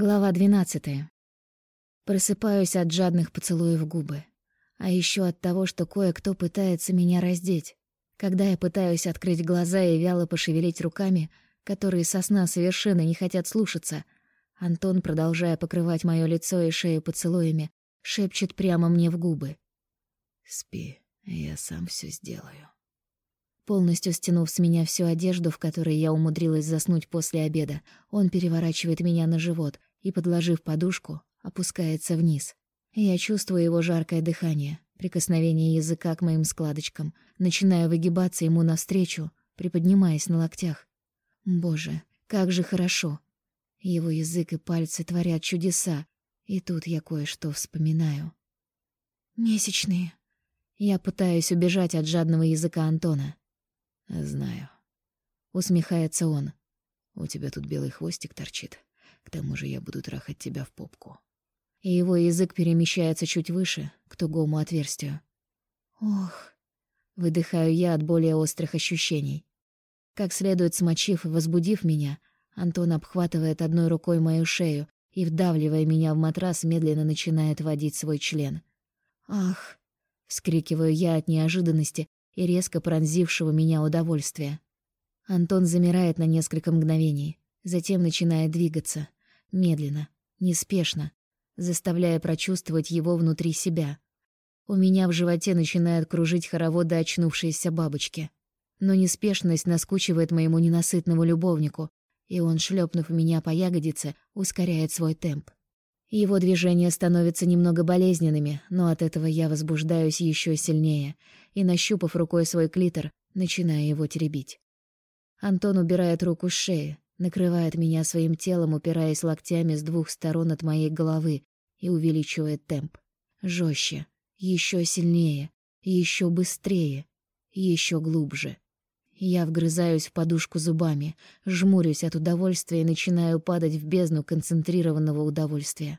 Глава 12. Просыпаюсь от жадных поцелуев губы. А еще от того, что кое-кто пытается меня раздеть. Когда я пытаюсь открыть глаза и вяло пошевелить руками, которые со сна совершенно не хотят слушаться, Антон, продолжая покрывать мое лицо и шею поцелуями, шепчет прямо мне в губы. «Спи, я сам все сделаю». Полностью стянув с меня всю одежду, в которой я умудрилась заснуть после обеда, он переворачивает меня на живот и, подложив подушку, опускается вниз. Я чувствую его жаркое дыхание, прикосновение языка к моим складочкам, начинаю выгибаться ему навстречу, приподнимаясь на локтях. Боже, как же хорошо. Его язык и пальцы творят чудеса, и тут я кое-что вспоминаю. Месячные. Я пытаюсь убежать от жадного языка Антона. «Знаю», — усмехается он. «У тебя тут белый хвостик торчит. К тому же я буду трахать тебя в попку». И его язык перемещается чуть выше, к тугому отверстию. Ох, выдыхаю я от более острых ощущений. Как следует смочив и возбудив меня, Антон обхватывает одной рукой мою шею и, вдавливая меня в матрас, медленно начинает водить свой член. «Ах!» — вскрикиваю я от неожиданности и резко пронзившего меня удовольствия. Антон замирает на несколько мгновений, затем начинает двигаться, медленно, неспешно, заставляя прочувствовать его внутри себя. У меня в животе начинают кружить хороводы очнувшиеся бабочки. Но неспешность наскучивает моему ненасытному любовнику, и он, шлепнув меня по ягодице, ускоряет свой темп. Его движения становятся немного болезненными, но от этого я возбуждаюсь еще сильнее и, нащупав рукой свой клитор, начинаю его теребить. Антон убирает руку с шеи, накрывает меня своим телом, упираясь локтями с двух сторон от моей головы и увеличивает темп. Жестче, еще сильнее, еще быстрее, еще глубже. Я вгрызаюсь в подушку зубами, жмурюсь от удовольствия и начинаю падать в бездну концентрированного удовольствия.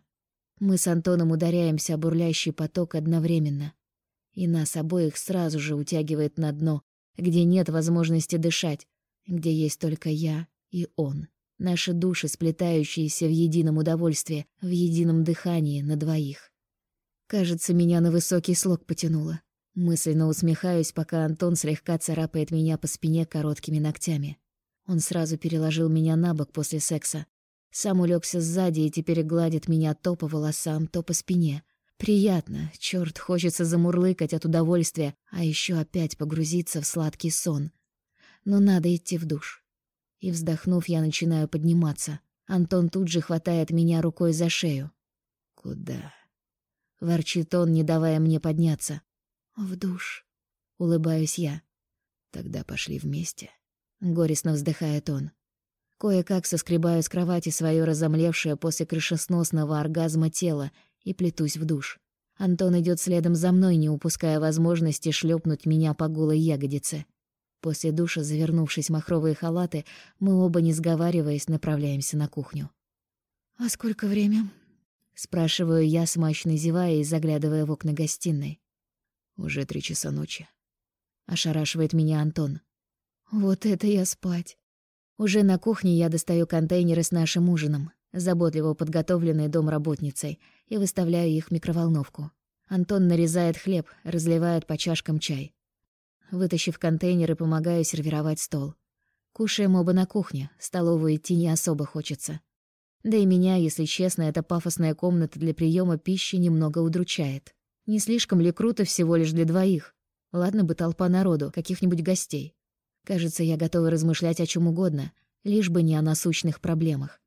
Мы с Антоном ударяемся о бурлящий поток одновременно. И нас обоих сразу же утягивает на дно, где нет возможности дышать, где есть только я и он. Наши души, сплетающиеся в едином удовольствии, в едином дыхании на двоих. Кажется, меня на высокий слог потянуло. Мысленно усмехаюсь, пока Антон слегка царапает меня по спине короткими ногтями. Он сразу переложил меня на бок после секса. Сам улегся сзади и теперь гладит меня то по волосам, то по спине. Приятно, черт, хочется замурлыкать от удовольствия, а еще опять погрузиться в сладкий сон. Но надо идти в душ. И вздохнув, я начинаю подниматься. Антон тут же хватает меня рукой за шею. «Куда?» Ворчит он, не давая мне подняться. «В душ», — улыбаюсь я. «Тогда пошли вместе», — горестно вздыхает он. Кое-как соскребаю с кровати свое разомлевшее после крышесносного оргазма тело и плетусь в душ. Антон идет следом за мной, не упуская возможности шлепнуть меня по голой ягодице. После душа, завернувшись в махровые халаты, мы оба, не сговариваясь, направляемся на кухню. «А сколько время?» — спрашиваю я, смачно зевая и заглядывая в окна гостиной. Уже три часа ночи. Ошарашивает меня Антон. Вот это я спать. Уже на кухне я достаю контейнеры с нашим ужином, заботливо подготовленные домработницей, и выставляю их в микроволновку. Антон нарезает хлеб, разливает по чашкам чай. Вытащив контейнеры, помогаю сервировать стол. Кушаем оба на кухне, столовую идти не особо хочется. Да и меня, если честно, эта пафосная комната для приема пищи немного удручает. Не слишком ли круто всего лишь для двоих? Ладно бы толпа народу, каких-нибудь гостей. Кажется, я готова размышлять о чем угодно, лишь бы не о насущных проблемах.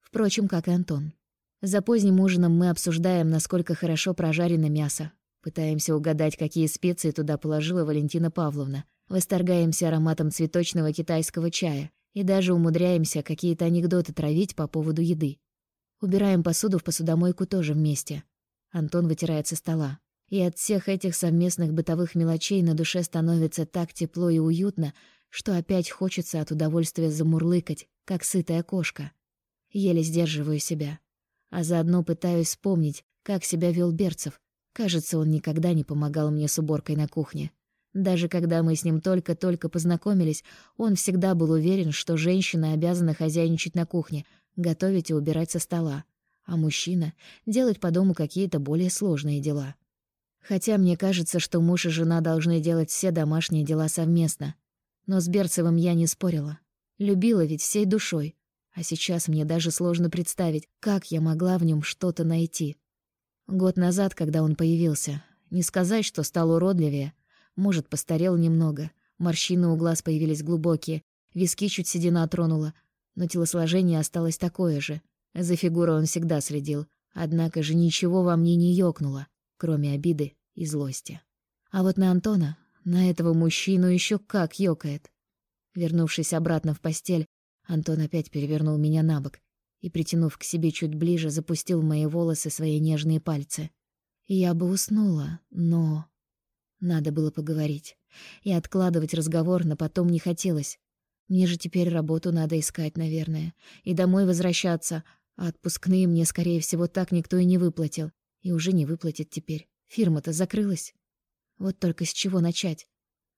Впрочем, как и Антон. За поздним ужином мы обсуждаем, насколько хорошо прожарено мясо. Пытаемся угадать, какие специи туда положила Валентина Павловна. Восторгаемся ароматом цветочного китайского чая и даже умудряемся какие-то анекдоты травить по поводу еды. Убираем посуду в посудомойку тоже вместе. Антон вытирает со стола. И от всех этих совместных бытовых мелочей на душе становится так тепло и уютно, что опять хочется от удовольствия замурлыкать, как сытая кошка. Еле сдерживаю себя. А заодно пытаюсь вспомнить, как себя вел Берцев. Кажется, он никогда не помогал мне с уборкой на кухне. Даже когда мы с ним только-только познакомились, он всегда был уверен, что женщина обязана хозяйничать на кухне, готовить и убирать со стола. а мужчина — делать по дому какие-то более сложные дела. Хотя мне кажется, что муж и жена должны делать все домашние дела совместно. Но с Берцевым я не спорила. Любила ведь всей душой. А сейчас мне даже сложно представить, как я могла в нем что-то найти. Год назад, когда он появился, не сказать, что стал уродливее. Может, постарел немного. Морщины у глаз появились глубокие, виски чуть седина тронула. Но телосложение осталось такое же. За фигурой он всегда следил. Однако же ничего во мне не ёкнуло, кроме обиды и злости. А вот на Антона, на этого мужчину еще как ёкает. Вернувшись обратно в постель, Антон опять перевернул меня на бок и, притянув к себе чуть ближе, запустил в мои волосы свои нежные пальцы. Я бы уснула, но... Надо было поговорить. И откладывать разговор на потом не хотелось. Мне же теперь работу надо искать, наверное. И домой возвращаться. А отпускные мне, скорее всего, так никто и не выплатил. И уже не выплатит теперь. Фирма-то закрылась. Вот только с чего начать?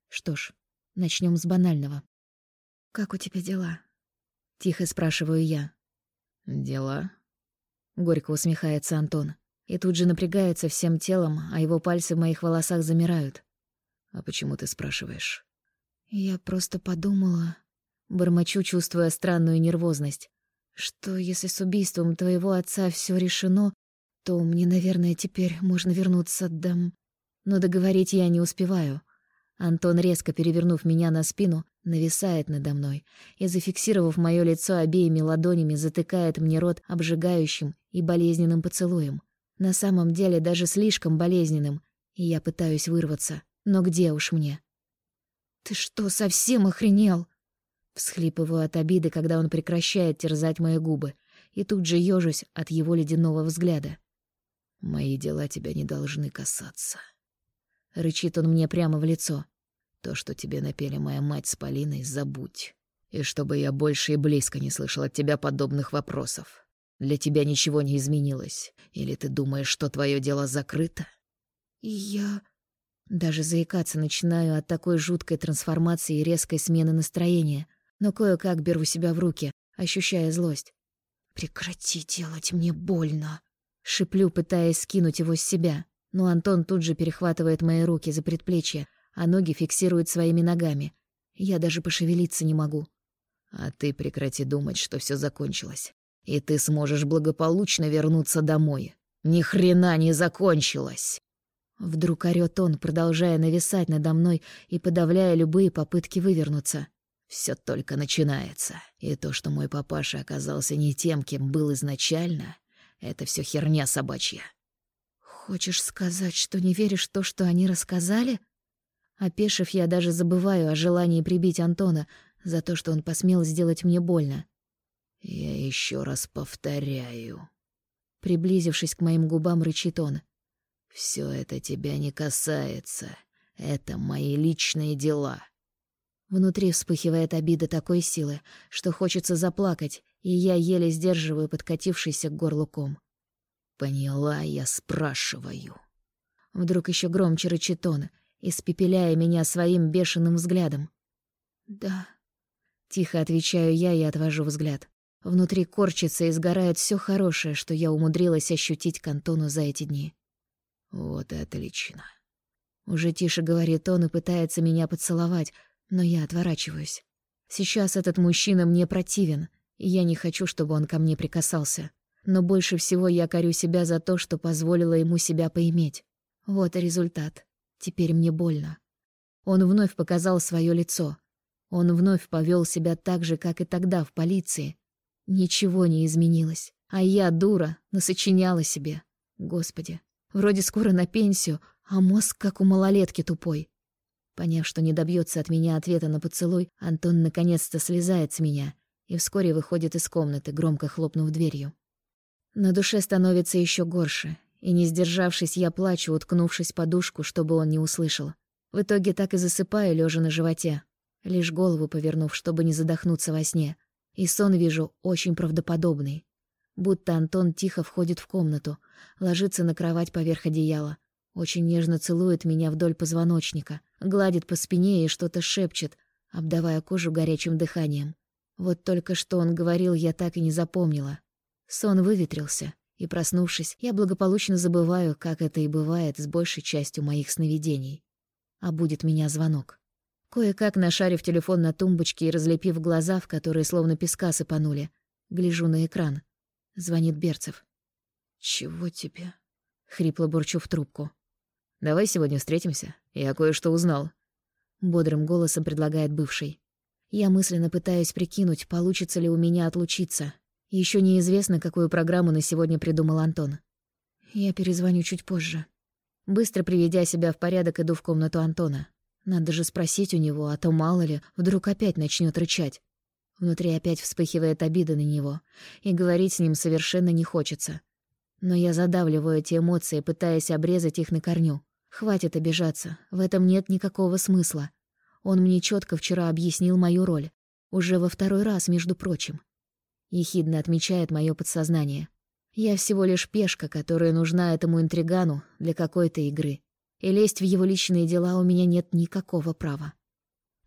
Что ж, начнем с банального. «Как у тебя дела?» Тихо спрашиваю я. «Дела?» Горько усмехается Антон. И тут же напрягается всем телом, а его пальцы в моих волосах замирают. «А почему ты спрашиваешь?» Я просто подумала... Бормочу, чувствуя странную нервозность. Что если с убийством твоего отца все решено, то мне, наверное, теперь можно вернуться дом. Но договорить я не успеваю. Антон, резко перевернув меня на спину, нависает надо мной и, зафиксировав мое лицо обеими ладонями, затыкает мне рот обжигающим и болезненным поцелуем. На самом деле даже слишком болезненным, и я пытаюсь вырваться. Но где уж мне? «Ты что, совсем охренел?» Всхлипываю от обиды, когда он прекращает терзать мои губы, и тут же ёжусь от его ледяного взгляда. «Мои дела тебя не должны касаться». Рычит он мне прямо в лицо. То, что тебе напели моя мать с Полиной, забудь. И чтобы я больше и близко не слышал от тебя подобных вопросов. Для тебя ничего не изменилось. Или ты думаешь, что твое дело закрыто? Я... Даже заикаться начинаю от такой жуткой трансформации и резкой смены настроения, но кое-как беру себя в руки, ощущая злость. «Прекрати делать мне больно!» Шиплю, пытаясь скинуть его с себя но Антон тут же перехватывает мои руки за предплечье, а ноги фиксирует своими ногами. Я даже пошевелиться не могу. А ты прекрати думать, что все закончилось. И ты сможешь благополучно вернуться домой. Ни хрена не закончилось. Вдруг орёт он, продолжая нависать надо мной и подавляя любые попытки вывернуться. Все только начинается. И то, что мой папаша оказался не тем, кем был изначально, это все херня собачья. «Хочешь сказать, что не веришь в то, что они рассказали?» Опешив, я даже забываю о желании прибить Антона за то, что он посмел сделать мне больно. «Я еще раз повторяю». Приблизившись к моим губам, рычит он. «Все это тебя не касается. Это мои личные дела». Внутри вспыхивает обида такой силы, что хочется заплакать, и я еле сдерживаю подкатившийся к горлу ком. «Поняла, я спрашиваю». Вдруг еще громче рычит он, испепеляя меня своим бешеным взглядом. «Да». Тихо отвечаю я и отвожу взгляд. Внутри корчится и сгорает все хорошее, что я умудрилась ощутить к Антону за эти дни. «Вот и отлично». Уже тише говорит он и пытается меня поцеловать, но я отворачиваюсь. Сейчас этот мужчина мне противен, и я не хочу, чтобы он ко мне прикасался но больше всего я корю себя за то, что позволила ему себя поиметь. Вот и результат. Теперь мне больно. Он вновь показал свое лицо. Он вновь повел себя так же, как и тогда в полиции. Ничего не изменилось. А я, дура, насочиняла себе. Господи, вроде скоро на пенсию, а мозг как у малолетки тупой. Поняв, что не добьется от меня ответа на поцелуй, Антон наконец-то слезает с меня и вскоре выходит из комнаты, громко хлопнув дверью. На душе становится еще горше, и, не сдержавшись, я плачу, уткнувшись подушку, чтобы он не услышал. В итоге так и засыпаю, лежа на животе, лишь голову повернув, чтобы не задохнуться во сне. И сон вижу очень правдоподобный. Будто Антон тихо входит в комнату, ложится на кровать поверх одеяла, очень нежно целует меня вдоль позвоночника, гладит по спине и что-то шепчет, обдавая кожу горячим дыханием. Вот только что он говорил, я так и не запомнила. Сон выветрился, и проснувшись, я благополучно забываю, как это и бывает с большей частью моих сновидений. А будет меня звонок. Кое-как нашарив телефон на тумбочке и разлепив глаза, в которые словно песка сыпанули, гляжу на экран. Звонит Берцев. «Чего тебе?» — хрипло бурчу в трубку. «Давай сегодня встретимся. Я кое-что узнал». Бодрым голосом предлагает бывший. Я мысленно пытаюсь прикинуть, получится ли у меня отлучиться. Еще неизвестно, какую программу на сегодня придумал Антон. Я перезвоню чуть позже. Быстро приведя себя в порядок, иду в комнату Антона. Надо же спросить у него, а то мало ли, вдруг опять начнет рычать. Внутри опять вспыхивает обида на него, и говорить с ним совершенно не хочется. Но я задавливаю эти эмоции, пытаясь обрезать их на корню. Хватит обижаться, в этом нет никакого смысла. Он мне четко вчера объяснил мою роль. Уже во второй раз, между прочим. Ехидно отмечает мое подсознание. Я всего лишь пешка, которая нужна этому интригану для какой-то игры. И лезть в его личные дела у меня нет никакого права.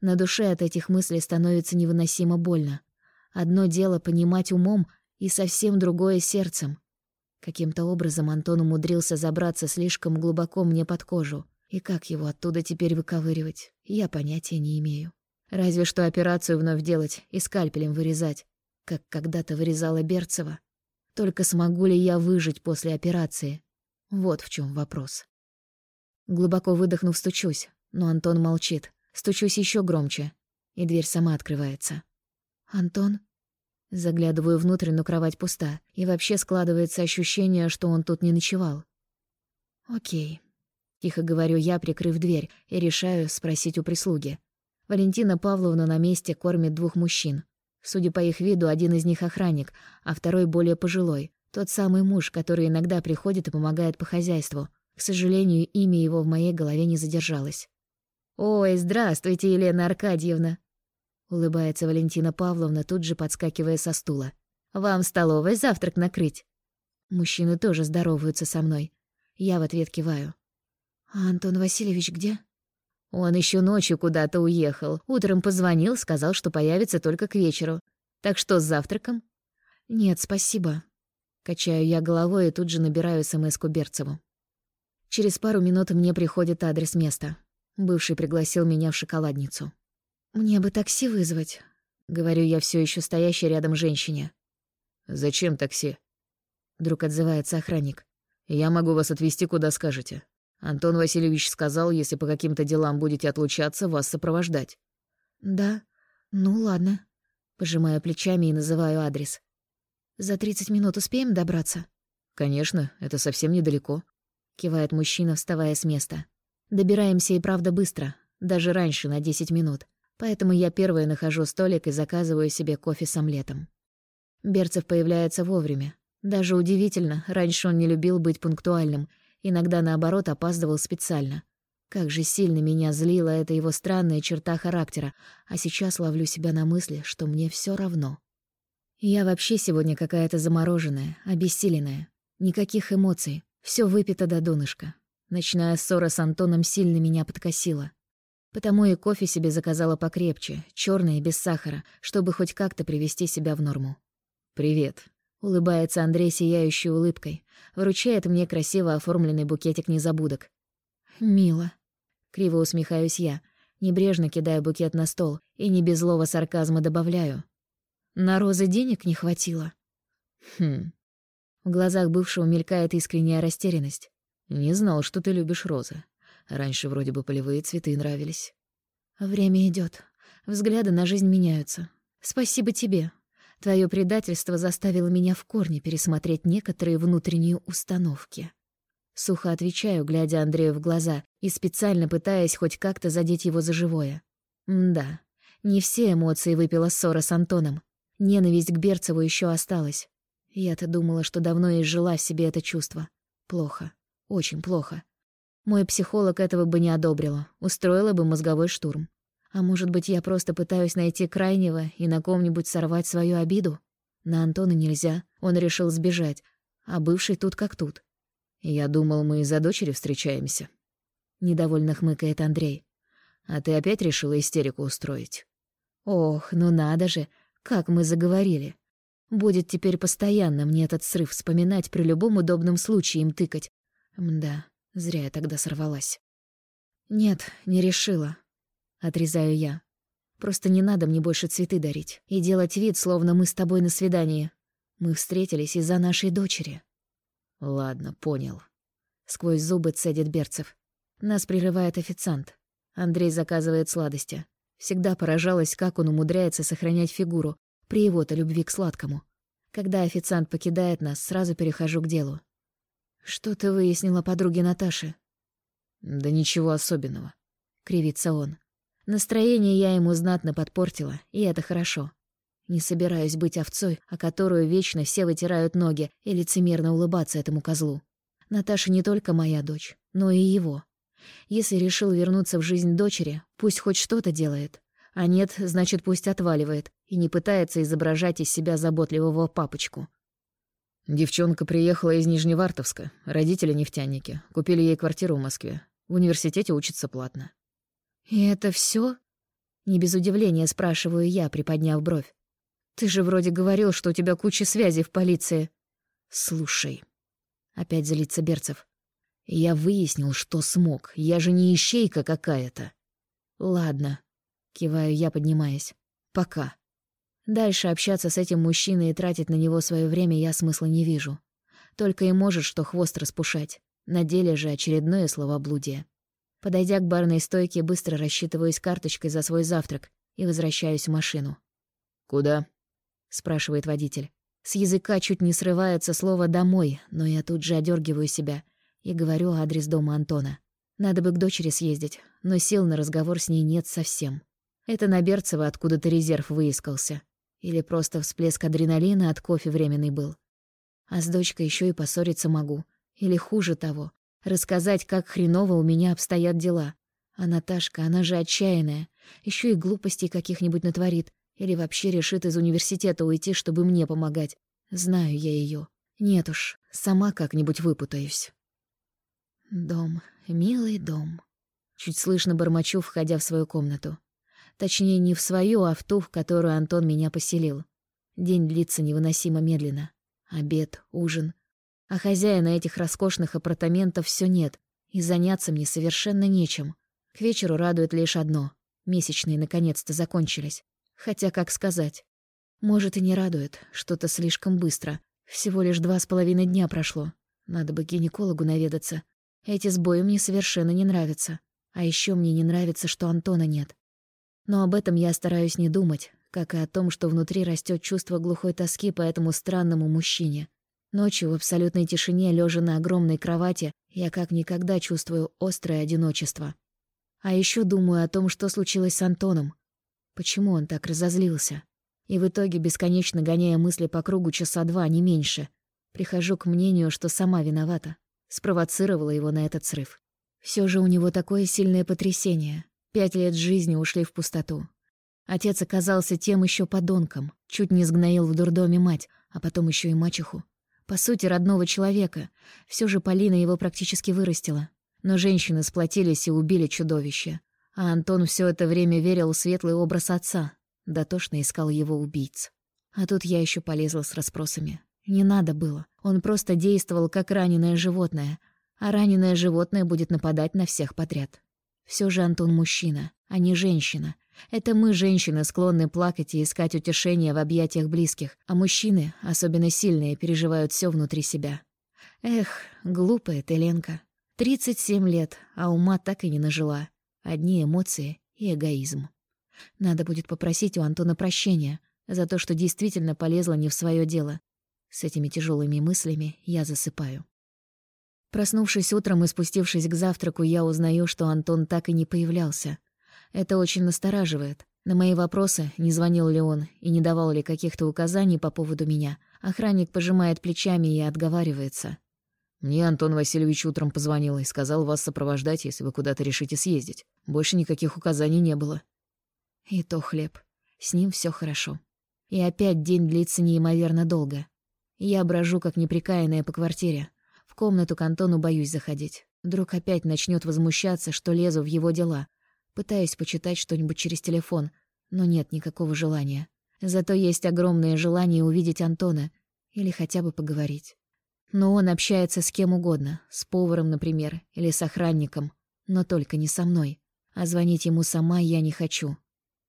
На душе от этих мыслей становится невыносимо больно. Одно дело понимать умом, и совсем другое — сердцем. Каким-то образом Антон умудрился забраться слишком глубоко мне под кожу. И как его оттуда теперь выковыривать, я понятия не имею. Разве что операцию вновь делать и скальпелем вырезать, как когда-то вырезала Берцева. Только смогу ли я выжить после операции? Вот в чем вопрос. Глубоко выдохнув, стучусь, но Антон молчит. Стучусь еще громче, и дверь сама открывается. «Антон?» Заглядываю внутрь, но кровать пуста, и вообще складывается ощущение, что он тут не ночевал. «Окей», — тихо говорю я, прикрыв дверь, и решаю спросить у прислуги. Валентина Павловна на месте кормит двух мужчин. Судя по их виду, один из них охранник, а второй более пожилой. Тот самый муж, который иногда приходит и помогает по хозяйству. К сожалению, имя его в моей голове не задержалось. «Ой, здравствуйте, Елена Аркадьевна!» Улыбается Валентина Павловна, тут же подскакивая со стула. «Вам в столовой завтрак накрыть?» Мужчины тоже здороваются со мной. Я в ответ киваю. «А Антон Васильевич где?» «Он еще ночью куда-то уехал. Утром позвонил, сказал, что появится только к вечеру. Так что с завтраком?» «Нет, спасибо». Качаю я головой и тут же набираю смс-ку Берцеву. Через пару минут мне приходит адрес места. Бывший пригласил меня в шоколадницу. «Мне бы такси вызвать», — говорю я все еще стоящей рядом женщине. «Зачем такси?» Вдруг отзывается охранник. «Я могу вас отвезти, куда скажете. Антон Васильевич сказал, если по каким-то делам будете отлучаться, вас сопровождать». «Да? Ну ладно». Пожимаю плечами и называю адрес. «За тридцать минут успеем добраться?» «Конечно, это совсем недалеко», — кивает мужчина, вставая с места. «Добираемся и правда быстро, даже раньше, на десять минут. Поэтому я первая нахожу столик и заказываю себе кофе с омлетом. Берцев появляется вовремя. Даже удивительно, раньше он не любил быть пунктуальным, иногда, наоборот, опаздывал специально. Как же сильно меня злила эта его странная черта характера, а сейчас ловлю себя на мысли, что мне все равно. Я вообще сегодня какая-то замороженная, обессиленная. Никаких эмоций, все выпито до донышка. Ночная ссора с Антоном сильно меня подкосила. Потому и кофе себе заказала покрепче, черный и без сахара, чтобы хоть как-то привести себя в норму. «Привет», — улыбается Андрей сияющей улыбкой, вручает мне красиво оформленный букетик незабудок. «Мило», — криво усмехаюсь я, небрежно кидаю букет на стол и не без злого сарказма добавляю. «На розы денег не хватило». «Хм». В глазах бывшего мелькает искренняя растерянность. «Не знал, что ты любишь розы. Раньше вроде бы полевые цветы нравились. Время идет, Взгляды на жизнь меняются. Спасибо тебе. Твое предательство заставило меня в корне пересмотреть некоторые внутренние установки. Сухо отвечаю, глядя Андрею в глаза и специально пытаясь хоть как-то задеть его за живое. да, не все эмоции выпила ссора с Антоном. Ненависть к Берцеву еще осталась. Я-то думала, что давно изжила в себе это чувство. Плохо. Очень плохо. Мой психолог этого бы не одобрила, устроила бы мозговой штурм. А может быть, я просто пытаюсь найти крайнего и на ком-нибудь сорвать свою обиду? На Антона нельзя, он решил сбежать, а бывший тут как тут. Я думал, мы из-за дочери встречаемся. Недовольно хмыкает Андрей. А ты опять решила истерику устроить? Ох, ну надо же, как мы заговорили. Будет теперь постоянно мне этот срыв вспоминать при любом удобном случае им тыкать. Мда, зря я тогда сорвалась. Нет, не решила. Отрезаю я. Просто не надо мне больше цветы дарить и делать вид, словно мы с тобой на свидании. Мы встретились из-за нашей дочери. Ладно, понял. Сквозь зубы цедит Берцев. Нас прерывает официант. Андрей заказывает сладости. Всегда поражалась, как он умудряется сохранять фигуру при его-то любви к сладкому. Когда официант покидает нас, сразу перехожу к делу. «Что ты выяснила подруге Наташи?» «Да ничего особенного», — кривится он. Настроение я ему знатно подпортила, и это хорошо. Не собираюсь быть овцой, о которую вечно все вытирают ноги и лицемерно улыбаться этому козлу. Наташа не только моя дочь, но и его. Если решил вернуться в жизнь дочери, пусть хоть что-то делает. А нет, значит, пусть отваливает и не пытается изображать из себя заботливого папочку. Девчонка приехала из Нижневартовска, родители нефтяники, купили ей квартиру в Москве. В университете учится платно. «И это все? Не без удивления спрашиваю я, приподняв бровь. «Ты же вроде говорил, что у тебя куча связей в полиции». «Слушай», — опять залится Берцев, «я выяснил, что смог. Я же не ищейка какая-то». «Ладно», — киваю я, поднимаясь. «Пока». Дальше общаться с этим мужчиной и тратить на него свое время я смысла не вижу. Только и может что хвост распушать. На деле же очередное словоблудие. Подойдя к барной стойке, быстро рассчитываюсь карточкой за свой завтрак и возвращаюсь в машину. «Куда?» — спрашивает водитель. С языка чуть не срывается слово «домой», но я тут же одергиваю себя и говорю адрес дома Антона. Надо бы к дочери съездить, но сил на разговор с ней нет совсем. Это на Берцево откуда-то резерв выискался. Или просто всплеск адреналина от кофе временный был. А с дочкой еще и поссориться могу. Или хуже того, рассказать, как хреново у меня обстоят дела. А Наташка, она же отчаянная, еще и глупостей каких-нибудь натворит. Или вообще решит из университета уйти, чтобы мне помогать. Знаю я ее. Нет уж, сама как-нибудь выпутаюсь. Дом, милый дом. Чуть слышно бормочу, входя в свою комнату. Точнее, не в свою, а в ту, в которую Антон меня поселил. День длится невыносимо медленно. Обед, ужин. А хозяина этих роскошных апартаментов все нет, и заняться мне совершенно нечем. К вечеру радует лишь одно. Месячные наконец-то закончились. Хотя, как сказать. Может, и не радует. Что-то слишком быстро. Всего лишь два с половиной дня прошло. Надо бы гинекологу наведаться. Эти сбои мне совершенно не нравятся. А еще мне не нравится, что Антона нет. Но об этом я стараюсь не думать, как и о том, что внутри растет чувство глухой тоски по этому странному мужчине. Ночью в абсолютной тишине, лежа на огромной кровати, я как никогда чувствую острое одиночество. А еще думаю о том, что случилось с Антоном. Почему он так разозлился? И в итоге, бесконечно гоняя мысли по кругу часа два, не меньше, прихожу к мнению, что сама виновата. Спровоцировала его на этот срыв. Все же у него такое сильное потрясение, Пять лет жизни ушли в пустоту. Отец оказался тем еще подонком, чуть не сгноил в дурдоме мать, а потом еще и мачеху. По сути, родного человека. Все же Полина его практически вырастила. Но женщины сплотились и убили чудовище. А Антон все это время верил в светлый образ отца. Дотошно искал его убийц. А тут я еще полезла с расспросами. Не надо было. Он просто действовал как раненое животное. А раненое животное будет нападать на всех подряд. Все же Антон мужчина, а не женщина. Это мы, женщины, склонны плакать и искать утешения в объятиях близких, а мужчины, особенно сильные, переживают все внутри себя. Эх, глупая ты, Ленка. Тридцать семь лет, а ума так и не нажила. Одни эмоции и эгоизм. Надо будет попросить у Антона прощения за то, что действительно полезла не в свое дело. С этими тяжелыми мыслями я засыпаю. Проснувшись утром и спустившись к завтраку, я узнаю, что Антон так и не появлялся. Это очень настораживает. На мои вопросы, не звонил ли он и не давал ли каких-то указаний по поводу меня, охранник пожимает плечами и отговаривается. «Мне Антон Васильевич утром позвонил и сказал вас сопровождать, если вы куда-то решите съездить. Больше никаких указаний не было». И то хлеб. С ним все хорошо. И опять день длится неимоверно долго. Я брожу, как неприкаянная по квартире комнату к Антону боюсь заходить. Вдруг опять начнет возмущаться, что лезу в его дела. Пытаюсь почитать что-нибудь через телефон, но нет никакого желания. Зато есть огромное желание увидеть Антона или хотя бы поговорить. Но он общается с кем угодно, с поваром, например, или с охранником, но только не со мной. А звонить ему сама я не хочу.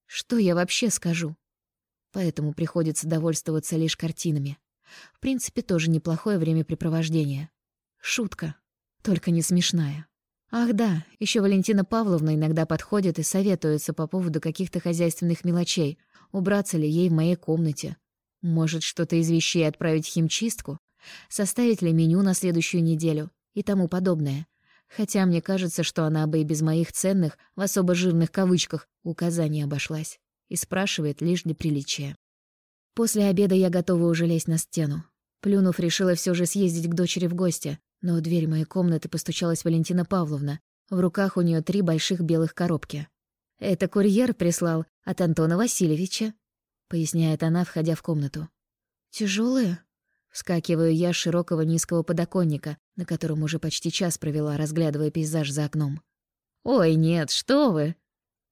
Что я вообще скажу? Поэтому приходится довольствоваться лишь картинами. В принципе, тоже неплохое времяпрепровождение. Шутка, только не смешная. Ах да, еще Валентина Павловна иногда подходит и советуется по поводу каких-то хозяйственных мелочей, убраться ли ей в моей комнате. Может, что-то из вещей отправить в химчистку? Составить ли меню на следующую неделю? И тому подобное. Хотя мне кажется, что она бы и без моих ценных, в особо жирных кавычках, указаний обошлась. И спрашивает лишь для приличия. После обеда я готова уже лезть на стену. Плюнув, решила все же съездить к дочери в гости, но в дверь моей комнаты постучалась Валентина Павловна. В руках у нее три больших белых коробки. «Это курьер прислал от Антона Васильевича», — поясняет она, входя в комнату. Тяжелые? Вскакиваю я с широкого низкого подоконника, на котором уже почти час провела, разглядывая пейзаж за окном. «Ой, нет, что вы!»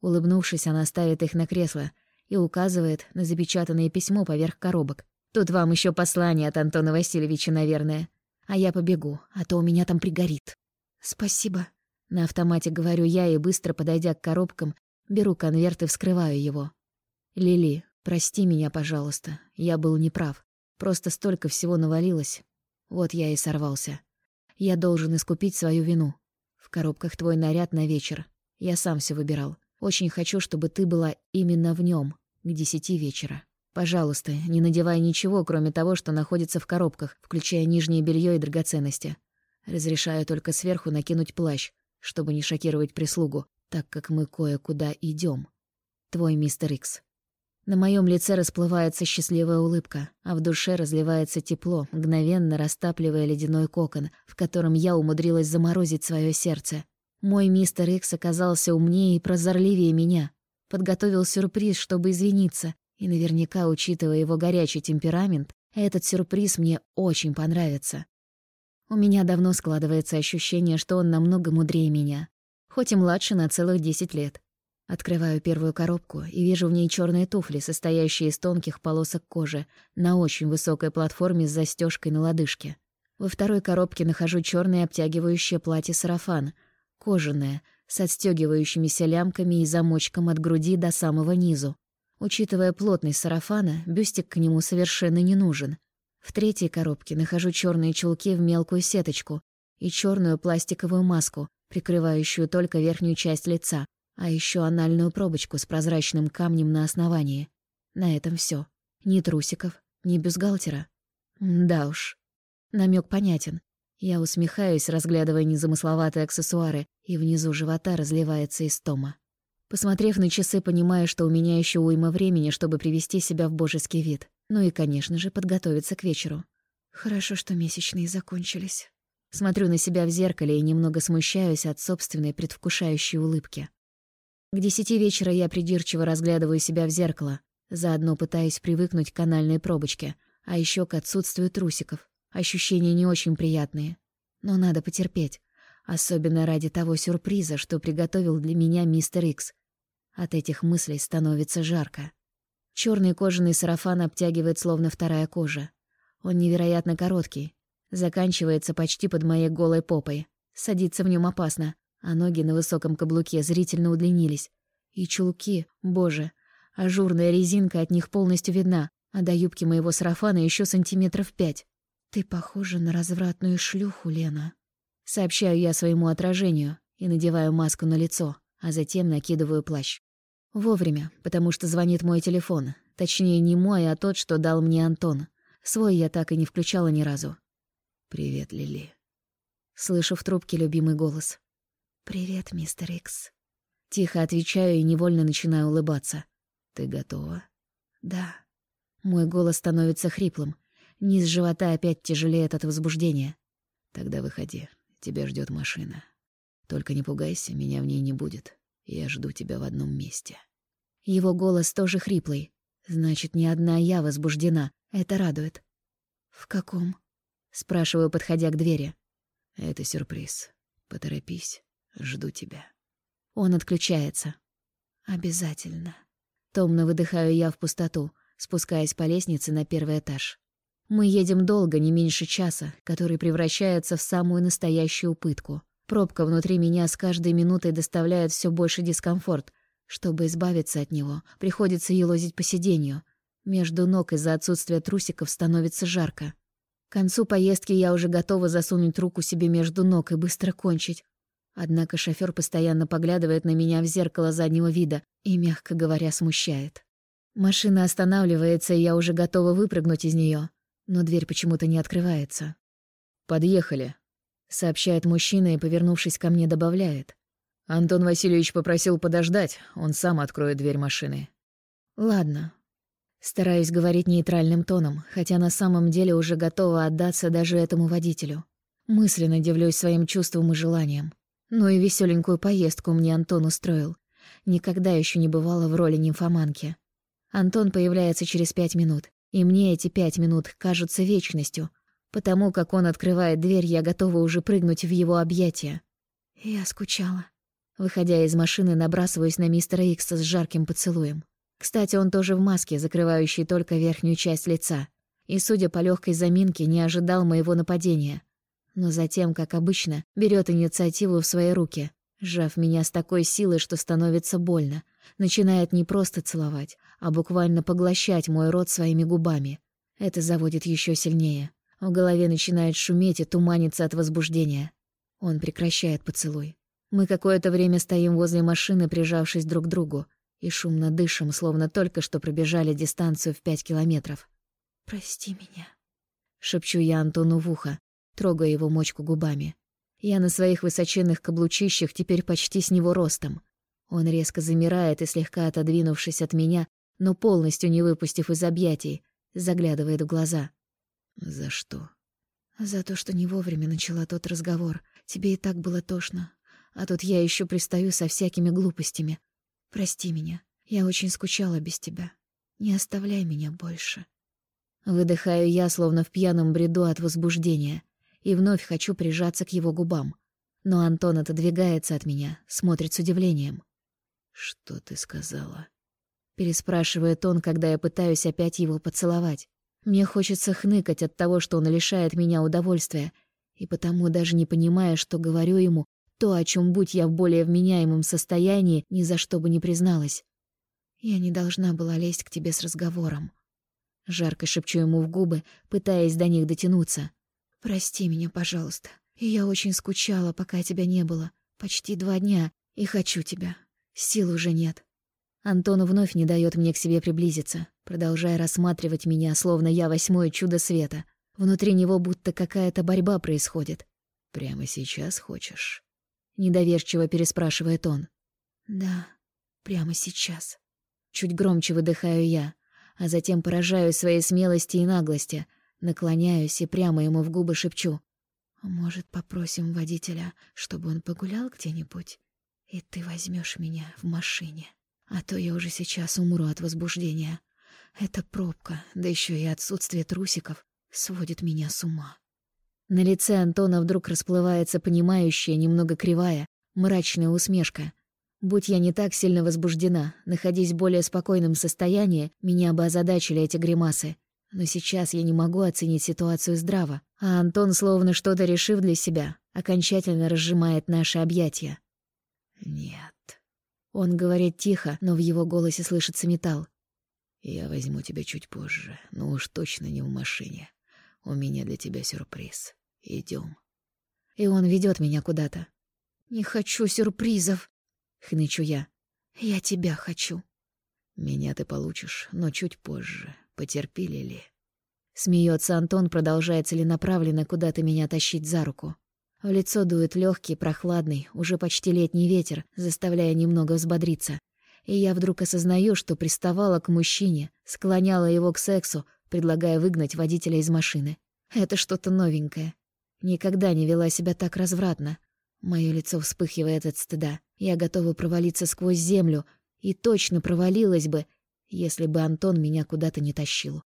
Улыбнувшись, она ставит их на кресло и указывает на запечатанное письмо поверх коробок. «Тут вам еще послание от Антона Васильевича, наверное. А я побегу, а то у меня там пригорит». «Спасибо». На автомате говорю я и, быстро подойдя к коробкам, беру конверт и вскрываю его. «Лили, прости меня, пожалуйста. Я был неправ. Просто столько всего навалилось. Вот я и сорвался. Я должен искупить свою вину. В коробках твой наряд на вечер. Я сам все выбирал. Очень хочу, чтобы ты была именно в нем к десяти вечера. Пожалуйста, не надевай ничего, кроме того, что находится в коробках, включая нижнее белье и драгоценности. Разрешаю только сверху накинуть плащ, чтобы не шокировать прислугу, так как мы кое-куда идем. Твой мистер Икс. На моем лице расплывается счастливая улыбка, а в душе разливается тепло, мгновенно растапливая ледяной кокон, в котором я умудрилась заморозить свое сердце. Мой мистер Икс оказался умнее и прозорливее меня. Подготовил сюрприз, чтобы извиниться, и наверняка, учитывая его горячий темперамент, этот сюрприз мне очень понравится. У меня давно складывается ощущение, что он намного мудрее меня, хоть и младше на целых десять лет. Открываю первую коробку и вижу в ней черные туфли, состоящие из тонких полосок кожи, на очень высокой платформе с застежкой на лодыжке. Во второй коробке нахожу черное обтягивающее платье-сарафан, кожаное, с отстегивающимися лямками и замочком от груди до самого низу. Учитывая плотность сарафана, бюстик к нему совершенно не нужен. В третьей коробке нахожу черные чулки в мелкую сеточку и черную пластиковую маску, прикрывающую только верхнюю часть лица, а еще анальную пробочку с прозрачным камнем на основании. На этом все. Ни трусиков, ни бюстгальтера. Да уж. Намек понятен. Я усмехаюсь, разглядывая незамысловатые аксессуары, и внизу живота разливается истома. Посмотрев на часы, понимаю, что у меня еще уйма времени, чтобы привести себя в божеский вид. Ну и, конечно же, подготовиться к вечеру. Хорошо, что месячные закончились. Смотрю на себя в зеркале и немного смущаюсь от собственной предвкушающей улыбки. К десяти вечера я придирчиво разглядываю себя в зеркало, заодно пытаюсь привыкнуть к канальной пробочке, а еще к отсутствию трусиков. Ощущения не очень приятные. Но надо потерпеть. Особенно ради того сюрприза, что приготовил для меня мистер Икс. От этих мыслей становится жарко. Черный кожаный сарафан обтягивает словно вторая кожа. Он невероятно короткий. Заканчивается почти под моей голой попой. Садиться в нем опасно, а ноги на высоком каблуке зрительно удлинились. И чулки, боже, ажурная резинка от них полностью видна, а до юбки моего сарафана еще сантиметров пять. «Ты похожа на развратную шлюху, Лена», Сообщаю я своему отражению и надеваю маску на лицо, а затем накидываю плащ. Вовремя, потому что звонит мой телефон. Точнее, не мой, а тот, что дал мне Антон. Свой я так и не включала ни разу. «Привет, Лили». Слышу в трубке любимый голос. «Привет, мистер Икс». Тихо отвечаю и невольно начинаю улыбаться. «Ты готова?» «Да». Мой голос становится хриплым. Низ живота опять тяжелеет от возбуждения. «Тогда выходи. Тебя ждет машина. Только не пугайся, меня в ней не будет. Я жду тебя в одном месте». Его голос тоже хриплый. Значит, не одна я возбуждена. Это радует. «В каком?» — спрашиваю, подходя к двери. «Это сюрприз. Поторопись. Жду тебя». Он отключается. «Обязательно». Томно выдыхаю я в пустоту, спускаясь по лестнице на первый этаж. Мы едем долго, не меньше часа, который превращается в самую настоящую пытку. Пробка внутри меня с каждой минутой доставляет все больше дискомфорт. Чтобы избавиться от него, приходится елозить по сиденью. Между ног из-за отсутствия трусиков становится жарко. К концу поездки я уже готова засунуть руку себе между ног и быстро кончить. Однако шофёр постоянно поглядывает на меня в зеркало заднего вида и, мягко говоря, смущает. Машина останавливается, и я уже готова выпрыгнуть из неё, но дверь почему-то не открывается. «Подъехали», — сообщает мужчина и, повернувшись ко мне, добавляет. «Антон Васильевич попросил подождать, он сам откроет дверь машины». «Ладно, Стараюсь говорить нейтральным тоном, хотя на самом деле уже готова отдаться даже этому водителю. Мысленно дивлюсь своим чувствам и желаниям. Ну и веселенькую поездку мне Антон устроил. Никогда еще не бывала в роли нимфоманки. Антон появляется через пять минут, и мне эти пять минут кажутся вечностью. Потому как он открывает дверь, я готова уже прыгнуть в его объятия. Я скучала. Выходя из машины, набрасываюсь на мистера Икса с жарким поцелуем. Кстати, он тоже в маске, закрывающей только верхнюю часть лица. И, судя по легкой заминке, не ожидал моего нападения. Но затем, как обычно, берет инициативу в свои руки, сжав меня с такой силой, что становится больно. Начинает не просто целовать, а буквально поглощать мой рот своими губами. Это заводит еще сильнее. В голове начинает шуметь и туманиться от возбуждения. Он прекращает поцелуй. Мы какое-то время стоим возле машины, прижавшись друг к другу и шумно дышим, словно только что пробежали дистанцию в пять километров. «Прости меня», — шепчу я Антону в ухо, трогая его мочку губами. Я на своих высоченных каблучищах теперь почти с него ростом. Он резко замирает и, слегка отодвинувшись от меня, но полностью не выпустив из объятий, заглядывает в глаза. «За что?» «За то, что не вовремя начала тот разговор. Тебе и так было тошно. А тут я еще пристаю со всякими глупостями. Прости меня. Я очень скучала без тебя. Не оставляй меня больше. Выдыхаю я, словно в пьяном бреду от возбуждения, и вновь хочу прижаться к его губам. Но Антон отодвигается от меня, смотрит с удивлением. «Что ты сказала?» Переспрашивает он, когда я пытаюсь опять его поцеловать. Мне хочется хныкать от того, что он лишает меня удовольствия, и потому, даже не понимая, что говорю ему, то, о чем будь я в более вменяемом состоянии, ни за что бы не призналась. Я не должна была лезть к тебе с разговором. Жарко шепчу ему в губы, пытаясь до них дотянуться. «Прости меня, пожалуйста. Я очень скучала, пока тебя не было. Почти два дня. И хочу тебя. Сил уже нет». Антон вновь не дает мне к себе приблизиться, продолжая рассматривать меня, словно я восьмое чудо света. Внутри него будто какая-то борьба происходит. «Прямо сейчас хочешь?» Недоверчиво переспрашивает он. Да, прямо сейчас. Чуть громче выдыхаю я, а затем поражаю своей смелости и наглости, наклоняюсь и прямо ему в губы шепчу. Может, попросим водителя, чтобы он погулял где-нибудь, и ты возьмешь меня в машине. А то я уже сейчас умру от возбуждения. Эта пробка, да еще и отсутствие трусиков, сводит меня с ума. На лице Антона вдруг расплывается понимающая, немного кривая, мрачная усмешка. Будь я не так сильно возбуждена, находясь в более спокойном состоянии, меня бы озадачили эти гримасы. Но сейчас я не могу оценить ситуацию здраво, а Антон, словно что-то решив для себя, окончательно разжимает наши объятия. «Нет». Он говорит тихо, но в его голосе слышится металл. «Я возьму тебя чуть позже, но уж точно не в машине. У меня для тебя сюрприз. Идем. И он ведет меня куда-то. Не хочу сюрпризов, хнычу я. Я тебя хочу. Меня ты получишь, но чуть позже. Потерпи, Лили. Смеется Антон, продолжая целенаправленно куда-то меня тащить за руку. В лицо дует легкий, прохладный, уже почти летний ветер, заставляя немного взбодриться. И я вдруг осознаю, что приставала к мужчине, склоняла его к сексу, предлагая выгнать водителя из машины. Это что-то новенькое. Никогда не вела себя так развратно. Моё лицо вспыхивает от стыда. Я готова провалиться сквозь землю, и точно провалилась бы, если бы Антон меня куда-то не тащил.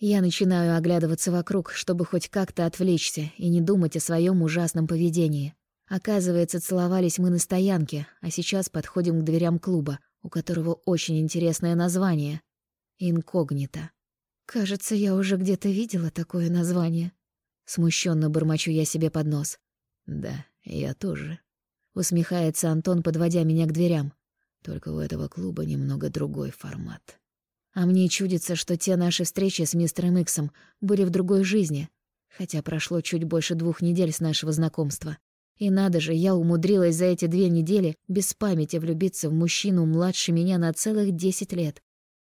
Я начинаю оглядываться вокруг, чтобы хоть как-то отвлечься и не думать о своем ужасном поведении. Оказывается, целовались мы на стоянке, а сейчас подходим к дверям клуба, у которого очень интересное название Инкогнито. Кажется, я уже где-то видела такое название. Смущенно бормочу я себе под нос. Да, я тоже. Усмехается Антон, подводя меня к дверям. Только у этого клуба немного другой формат. А мне чудится, что те наши встречи с мистером Иксом были в другой жизни, хотя прошло чуть больше двух недель с нашего знакомства. И надо же, я умудрилась за эти две недели без памяти влюбиться в мужчину младше меня на целых десять лет.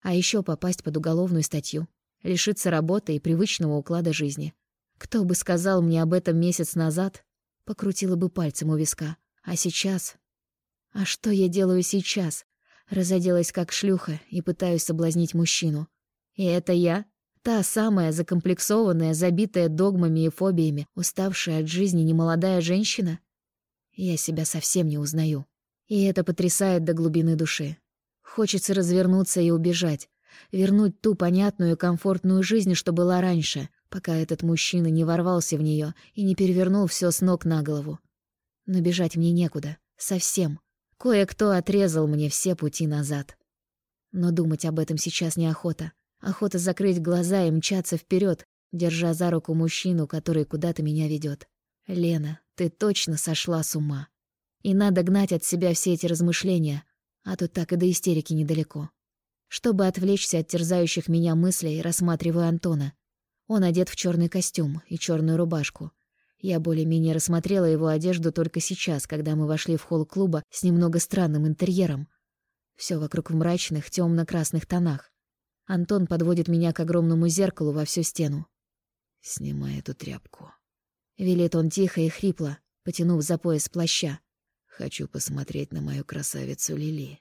А еще попасть под уголовную статью, лишиться работы и привычного уклада жизни. Кто бы сказал мне об этом месяц назад, покрутила бы пальцем у виска. А сейчас... А что я делаю сейчас? Разоделась как шлюха и пытаюсь соблазнить мужчину. И это я? Та самая закомплексованная, забитая догмами и фобиями, уставшая от жизни немолодая женщина? Я себя совсем не узнаю. И это потрясает до глубины души. Хочется развернуться и убежать. Вернуть ту понятную и комфортную жизнь, что была раньше, пока этот мужчина не ворвался в нее и не перевернул все с ног на голову. Но бежать мне некуда. Совсем. Кое-кто отрезал мне все пути назад. Но думать об этом сейчас неохота. Охота закрыть глаза и мчаться вперед, держа за руку мужчину, который куда-то меня ведет. Лена, ты точно сошла с ума. И надо гнать от себя все эти размышления, а то так и до истерики недалеко. Чтобы отвлечься от терзающих меня мыслей, рассматриваю Антона. Он одет в черный костюм и черную рубашку. Я более-менее рассмотрела его одежду только сейчас, когда мы вошли в холл клуба с немного странным интерьером. Все вокруг в мрачных, темно красных тонах. Антон подводит меня к огромному зеркалу во всю стену. «Снимай эту тряпку». Велит он тихо и хрипло, потянув за пояс плаща. «Хочу посмотреть на мою красавицу Лили».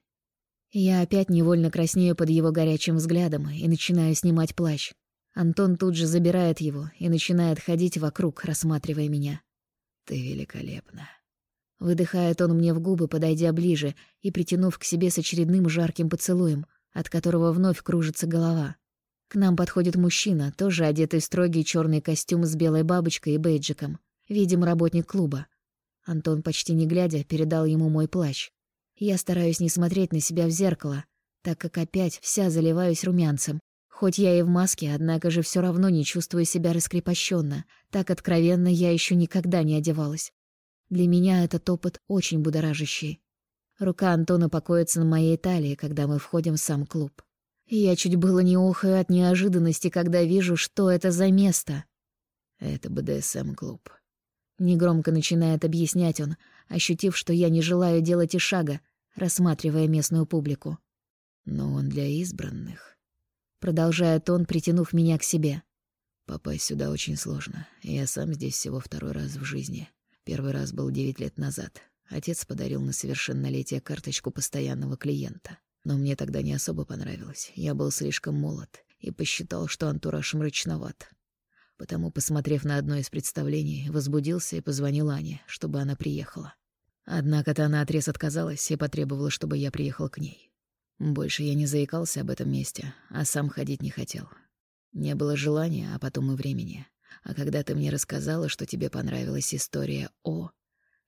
Я опять невольно краснею под его горячим взглядом и начинаю снимать плащ. Антон тут же забирает его и начинает ходить вокруг, рассматривая меня. «Ты великолепна». Выдыхает он мне в губы, подойдя ближе и притянув к себе с очередным жарким поцелуем, от которого вновь кружится голова. К нам подходит мужчина, тоже одетый в строгий черный костюм с белой бабочкой и бейджиком. Видим, работник клуба. Антон, почти не глядя, передал ему мой плащ. Я стараюсь не смотреть на себя в зеркало, так как опять вся заливаюсь румянцем. Хоть я и в маске, однако же все равно не чувствую себя раскрепощенно. Так откровенно я еще никогда не одевалась. Для меня этот опыт очень будоражащий. Рука Антона покоится на моей талии, когда мы входим в сам клуб. я чуть было не охаю от неожиданности, когда вижу, что это за место. Это БДСМ-клуб. Негромко начинает объяснять он, ощутив, что я не желаю делать и шага, рассматривая местную публику. Но он для избранных. Продолжает он, притянув меня к себе. Попасть сюда очень сложно. Я сам здесь всего второй раз в жизни. Первый раз был девять лет назад, Отец подарил на совершеннолетие карточку постоянного клиента. Но мне тогда не особо понравилось. Я был слишком молод и посчитал, что антураж мрачноват. Потому, посмотрев на одно из представлений, возбудился и позвонил Ане, чтобы она приехала. Однако-то она отрез отказалась и потребовала, чтобы я приехал к ней. Больше я не заикался об этом месте, а сам ходить не хотел. Не было желания, а потом и времени. А когда ты мне рассказала, что тебе понравилась история О,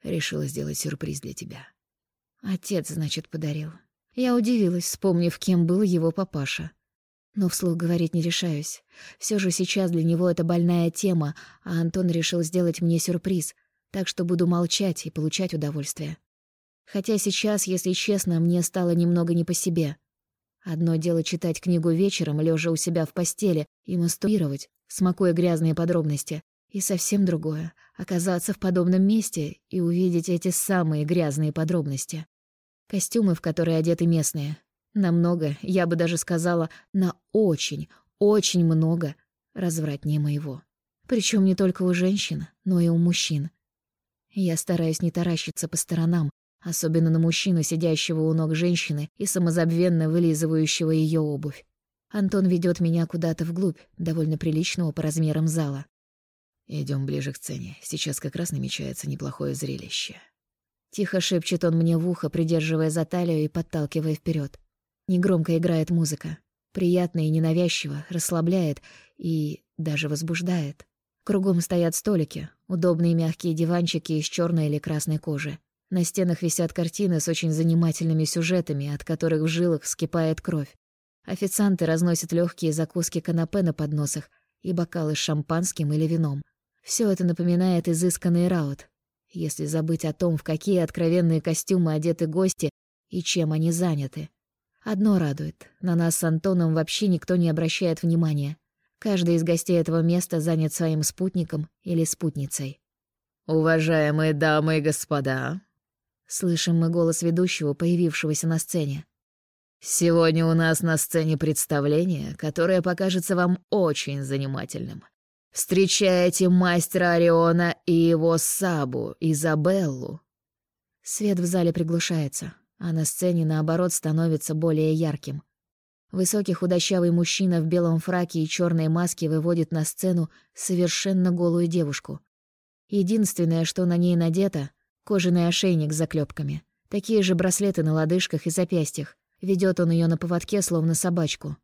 Решила сделать сюрприз для тебя. Отец, значит, подарил. Я удивилась, вспомнив, кем был его папаша. Но вслух говорить не решаюсь. Все же сейчас для него это больная тема, а Антон решил сделать мне сюрприз, так что буду молчать и получать удовольствие. Хотя сейчас, если честно, мне стало немного не по себе. Одно дело читать книгу вечером, лежа у себя в постели, и мастурбировать, смакуя грязные подробности, и совсем другое — оказаться в подобном месте и увидеть эти самые грязные подробности. Костюмы, в которые одеты местные. Намного, я бы даже сказала, на очень, очень много развратнее моего. Причем не только у женщин, но и у мужчин. Я стараюсь не таращиться по сторонам, особенно на мужчину, сидящего у ног женщины и самозабвенно вылизывающего ее обувь. Антон ведет меня куда-то вглубь, довольно приличного по размерам зала. Идем ближе к сцене. Сейчас как раз намечается неплохое зрелище. Тихо шепчет он мне в ухо, придерживая за талию и подталкивая вперед. Негромко играет музыка. Приятно и ненавязчиво, расслабляет и даже возбуждает. Кругом стоят столики, удобные мягкие диванчики из черной или красной кожи. На стенах висят картины с очень занимательными сюжетами, от которых в жилах вскипает кровь. Официанты разносят легкие закуски канапе на подносах и бокалы с шампанским или вином. Все это напоминает изысканный раут. Если забыть о том, в какие откровенные костюмы одеты гости и чем они заняты. Одно радует. На нас с Антоном вообще никто не обращает внимания. Каждый из гостей этого места занят своим спутником или спутницей. «Уважаемые дамы и господа!» Слышим мы голос ведущего, появившегося на сцене. «Сегодня у нас на сцене представление, которое покажется вам очень занимательным. Встречайте мастера Ориона и его Сабу, Изабеллу». Свет в зале приглушается, а на сцене, наоборот, становится более ярким. Высокий худощавый мужчина в белом фраке и черной маске выводит на сцену совершенно голую девушку. Единственное, что на ней надето — кожаный ошейник с заклепками. Такие же браслеты на лодыжках и запястьях. Ведет он ее на поводке, словно собачку.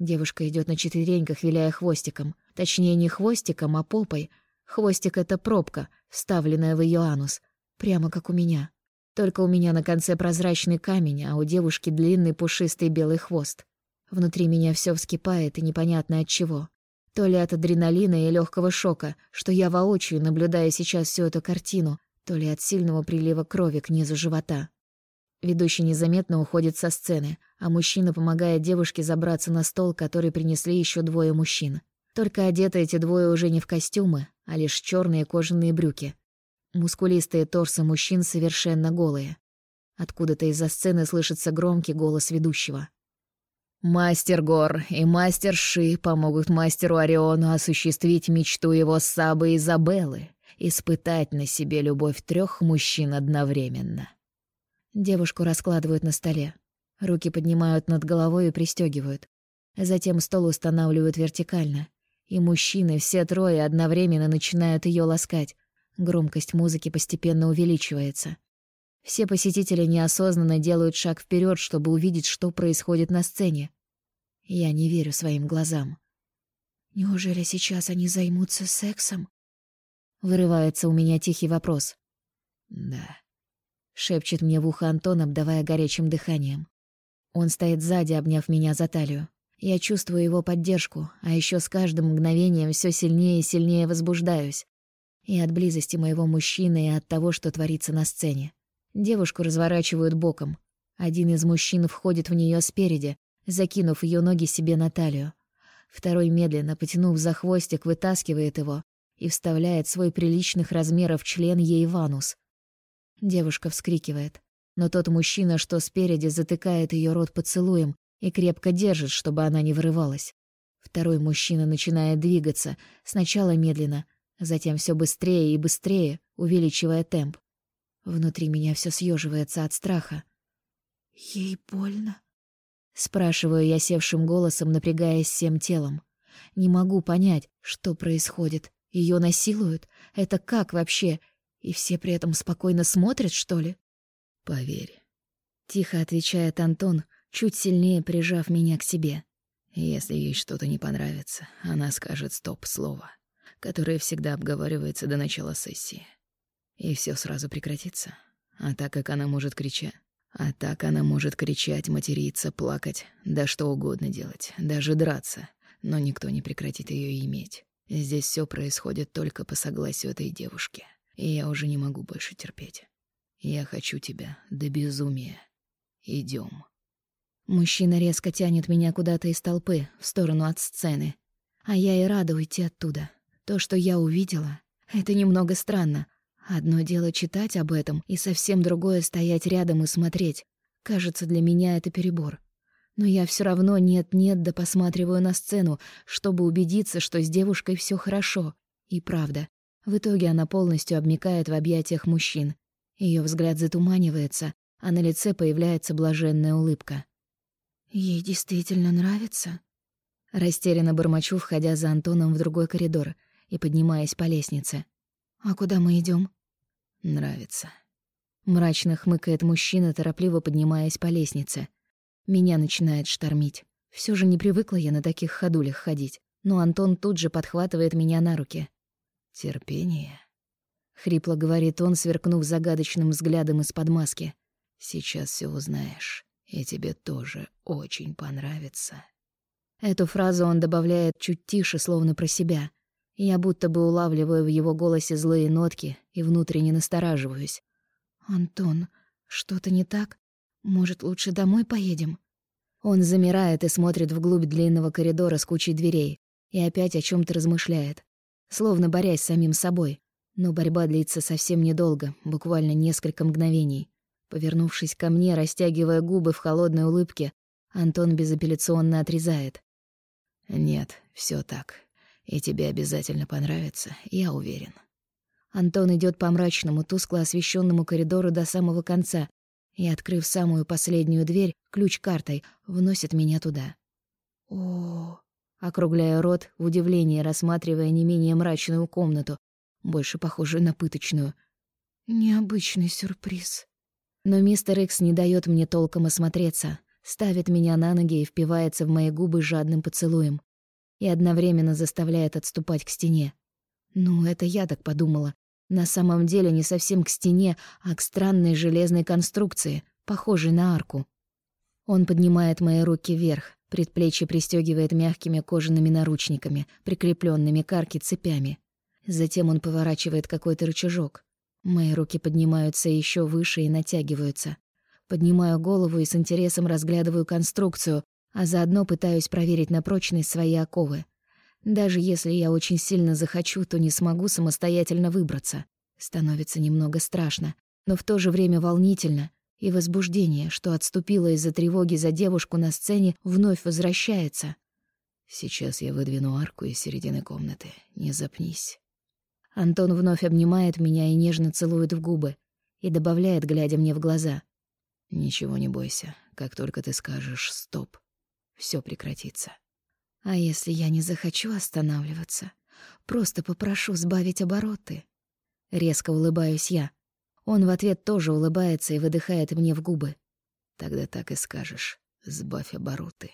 Девушка идет на четвереньках, виляя хвостиком. Точнее, не хвостиком, а попой. Хвостик — это пробка, вставленная в ее анус. Прямо как у меня. Только у меня на конце прозрачный камень, а у девушки длинный пушистый белый хвост. Внутри меня все вскипает и непонятно от чего. То ли от адреналина и легкого шока, что я воочию наблюдаю сейчас всю эту картину, то ли от сильного прилива крови к низу живота. Ведущий незаметно уходит со сцены, а мужчина помогает девушке забраться на стол, который принесли еще двое мужчин. Только одеты эти двое уже не в костюмы, а лишь черные кожаные брюки. Мускулистые торсы мужчин совершенно голые. Откуда-то из-за сцены слышится громкий голос ведущего. «Мастер Гор и мастер Ши помогут мастеру Ориону осуществить мечту его Сабы Изабеллы, испытать на себе любовь трех мужчин одновременно». Девушку раскладывают на столе. Руки поднимают над головой и пристегивают. Затем стол устанавливают вертикально. И мужчины, все трое, одновременно начинают ее ласкать, Громкость музыки постепенно увеличивается. Все посетители неосознанно делают шаг вперед, чтобы увидеть, что происходит на сцене. Я не верю своим глазам. Неужели сейчас они займутся сексом? Вырывается у меня тихий вопрос. Да. Шепчет мне в ухо Антон, обдавая горячим дыханием. Он стоит сзади, обняв меня за талию. Я чувствую его поддержку, а еще с каждым мгновением все сильнее и сильнее возбуждаюсь. И от близости моего мужчины, и от того, что творится на сцене. Девушку разворачивают боком. Один из мужчин входит в нее спереди, закинув ее ноги себе на талию. Второй, медленно потянув за хвостик, вытаскивает его и вставляет свой приличных размеров член ей в анус. Девушка вскрикивает, но тот мужчина, что спереди, затыкает ее рот поцелуем и крепко держит, чтобы она не вырывалась. Второй мужчина начинает двигаться, сначала медленно, Затем все быстрее и быстрее, увеличивая темп. Внутри меня все съеживается от страха. «Ей больно?» Спрашиваю я севшим голосом, напрягаясь всем телом. Не могу понять, что происходит. Ее насилуют? Это как вообще? И все при этом спокойно смотрят, что ли? «Поверь», — тихо отвечает Антон, чуть сильнее прижав меня к себе. «Если ей что-то не понравится, она скажет стоп-слово которое всегда обговаривается до начала сессии. И все сразу прекратится. А так как она может кричать, а так она может кричать, материться, плакать, да что угодно делать, даже драться, но никто не прекратит ее иметь. Здесь все происходит только по согласию этой девушки, и я уже не могу больше терпеть. Я хочу тебя до безумия. Идем. Мужчина резко тянет меня куда-то из толпы, в сторону от сцены. А я и рада уйти оттуда. То, что я увидела, это немного странно. Одно дело читать об этом, и совсем другое — стоять рядом и смотреть. Кажется, для меня это перебор. Но я все равно нет-нет да посматриваю на сцену, чтобы убедиться, что с девушкой все хорошо. И правда. В итоге она полностью обмикает в объятиях мужчин. Ее взгляд затуманивается, а на лице появляется блаженная улыбка. «Ей действительно нравится?» Растерянно бормочу, входя за Антоном в другой коридор — и поднимаясь по лестнице. «А куда мы идем? «Нравится». Мрачно хмыкает мужчина, торопливо поднимаясь по лестнице. Меня начинает штормить. Все же не привыкла я на таких ходулях ходить. Но Антон тут же подхватывает меня на руки. «Терпение», — хрипло говорит он, сверкнув загадочным взглядом из-под маски. «Сейчас все узнаешь. И тебе тоже очень понравится. Эту фразу он добавляет чуть тише, словно про себя. Я будто бы улавливаю в его голосе злые нотки и внутренне настораживаюсь. «Антон, что-то не так? Может, лучше домой поедем?» Он замирает и смотрит вглубь длинного коридора с кучей дверей и опять о чем то размышляет, словно борясь с самим собой. Но борьба длится совсем недолго, буквально несколько мгновений. Повернувшись ко мне, растягивая губы в холодной улыбке, Антон безапелляционно отрезает. «Нет, все так. И тебе обязательно понравится, я уверен». Антон идет по мрачному, тускло освещенному коридору до самого конца и, открыв самую последнюю дверь, ключ картой, вносит меня туда. О, округляя рот, в удивлении рассматривая не менее мрачную комнату, больше похожую на пыточную. Необычный сюрприз. Но мистер Икс не дает мне толком осмотреться, ставит меня на ноги и впивается в мои губы жадным поцелуем и одновременно заставляет отступать к стене. Ну, это я так подумала. На самом деле не совсем к стене, а к странной железной конструкции, похожей на арку. Он поднимает мои руки вверх, предплечье пристегивает мягкими кожаными наручниками, прикрепленными к арке цепями. Затем он поворачивает какой-то рычажок. Мои руки поднимаются еще выше и натягиваются. Поднимаю голову и с интересом разглядываю конструкцию, а заодно пытаюсь проверить на прочность свои оковы. Даже если я очень сильно захочу, то не смогу самостоятельно выбраться. Становится немного страшно, но в то же время волнительно, и возбуждение, что отступило из-за тревоги за девушку на сцене, вновь возвращается. Сейчас я выдвину арку из середины комнаты. Не запнись. Антон вновь обнимает меня и нежно целует в губы и добавляет, глядя мне в глаза. «Ничего не бойся. Как только ты скажешь «стоп», все прекратится». А если я не захочу останавливаться? Просто попрошу сбавить обороты. Резко улыбаюсь я. Он в ответ тоже улыбается и выдыхает мне в губы. Тогда так и скажешь. Сбавь обороты.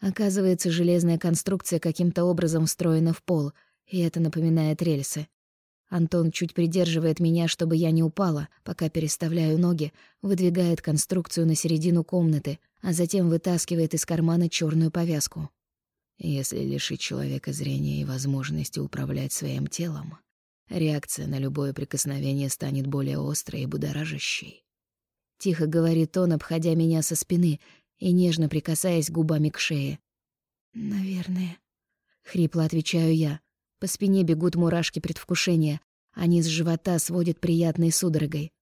Оказывается, железная конструкция каким-то образом встроена в пол, и это напоминает рельсы. Антон чуть придерживает меня, чтобы я не упала, пока переставляю ноги, выдвигает конструкцию на середину комнаты, а затем вытаскивает из кармана черную повязку. Если лишить человека зрения и возможности управлять своим телом, реакция на любое прикосновение станет более острой и будоражащей. Тихо говорит он, обходя меня со спины и нежно прикасаясь губами к шее. «Наверное», — хрипло отвечаю я. По спине бегут мурашки предвкушения, а низ живота сводит приятной судорогой.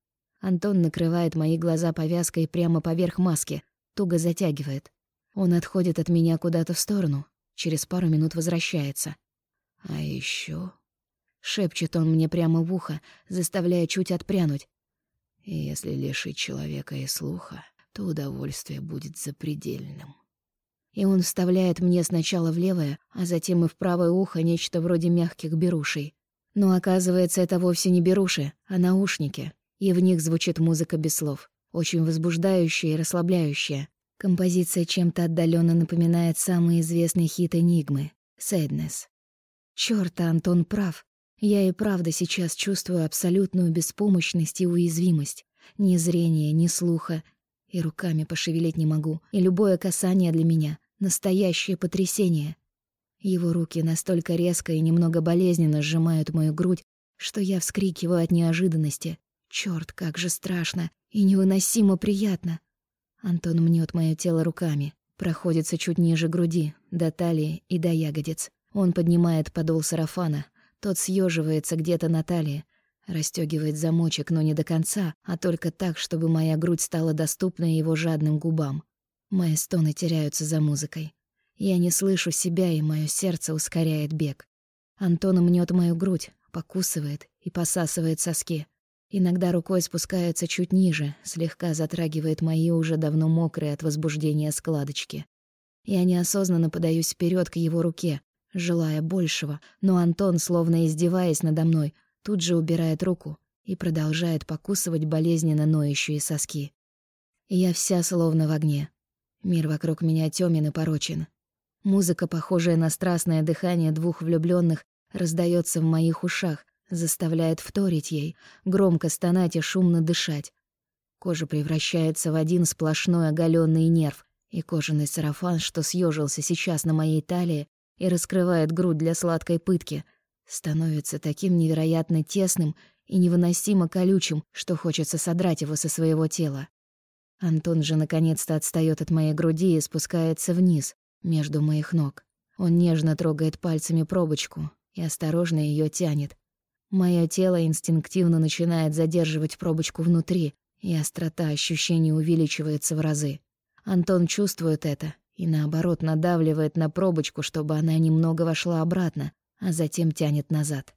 Антон накрывает мои глаза повязкой прямо поверх маски, туго затягивает. Он отходит от меня куда-то в сторону, Через пару минут возвращается. А еще шепчет он мне прямо в ухо, заставляя чуть отпрянуть. Если лишить человека и слуха, то удовольствие будет запредельным. И он вставляет мне сначала в левое, а затем и в правое ухо нечто вроде мягких берушей. Но оказывается, это вовсе не беруши, а наушники, и в них звучит музыка без слов, очень возбуждающая и расслабляющая, Композиция чем-то отдаленно напоминает самый известный хит Энигмы — «Sadness». Чёрт, Антон прав. Я и правда сейчас чувствую абсолютную беспомощность и уязвимость. Ни зрения, ни слуха. И руками пошевелить не могу. И любое касание для меня — настоящее потрясение. Его руки настолько резко и немного болезненно сжимают мою грудь, что я вскрикиваю от неожиданности. Чёрт, как же страшно и невыносимо приятно. Антон мнет мое тело руками, проходится чуть ниже груди, до талии и до ягодиц. Он поднимает подол сарафана, тот съеживается где-то на талии, расстегивает замочек, но не до конца, а только так, чтобы моя грудь стала доступна его жадным губам. Мои стоны теряются за музыкой. Я не слышу себя, и мое сердце ускоряет бег. Антон мнет мою грудь, покусывает и посасывает соски. Иногда рукой спускается чуть ниже, слегка затрагивает мои уже давно мокрые от возбуждения складочки. Я неосознанно подаюсь вперед к его руке, желая большего, но Антон, словно издеваясь надо мной, тут же убирает руку и продолжает покусывать болезненно ноющие соски. Я вся словно в огне. Мир вокруг меня тёмен и порочен. Музыка, похожая на страстное дыхание двух влюбленных, раздается в моих ушах, заставляет вторить ей, громко стонать и шумно дышать. Кожа превращается в один сплошной оголенный нерв, и кожаный сарафан, что съежился сейчас на моей талии и раскрывает грудь для сладкой пытки, становится таким невероятно тесным и невыносимо колючим, что хочется содрать его со своего тела. Антон же наконец-то отстаёт от моей груди и спускается вниз, между моих ног. Он нежно трогает пальцами пробочку и осторожно её тянет. Моё тело инстинктивно начинает задерживать пробочку внутри, и острота ощущений увеличивается в разы. Антон чувствует это и, наоборот, надавливает на пробочку, чтобы она немного вошла обратно, а затем тянет назад.